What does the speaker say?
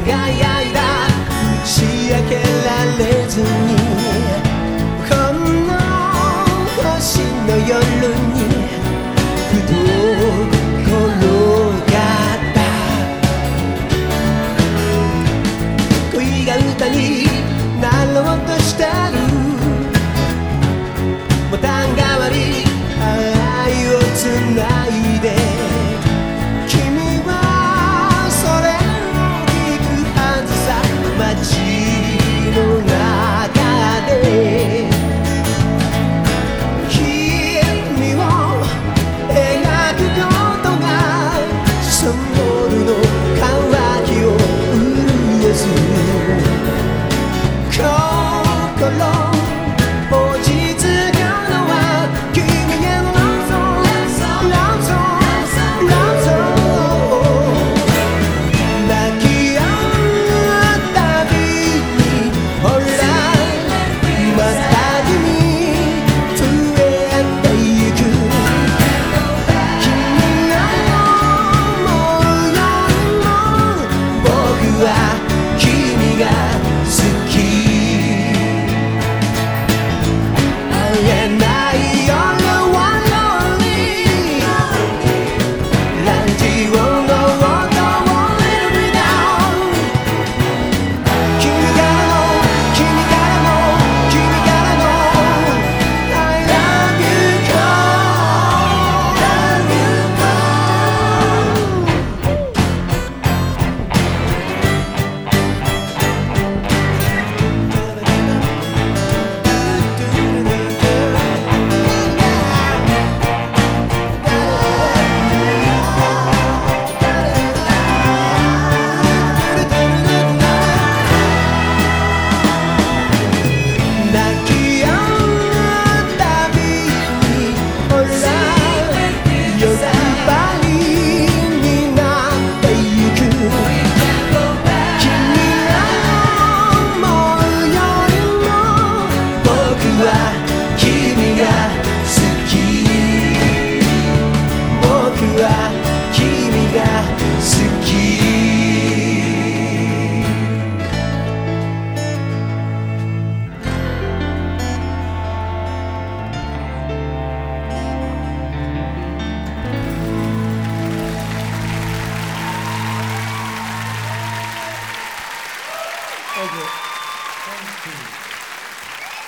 願い間しや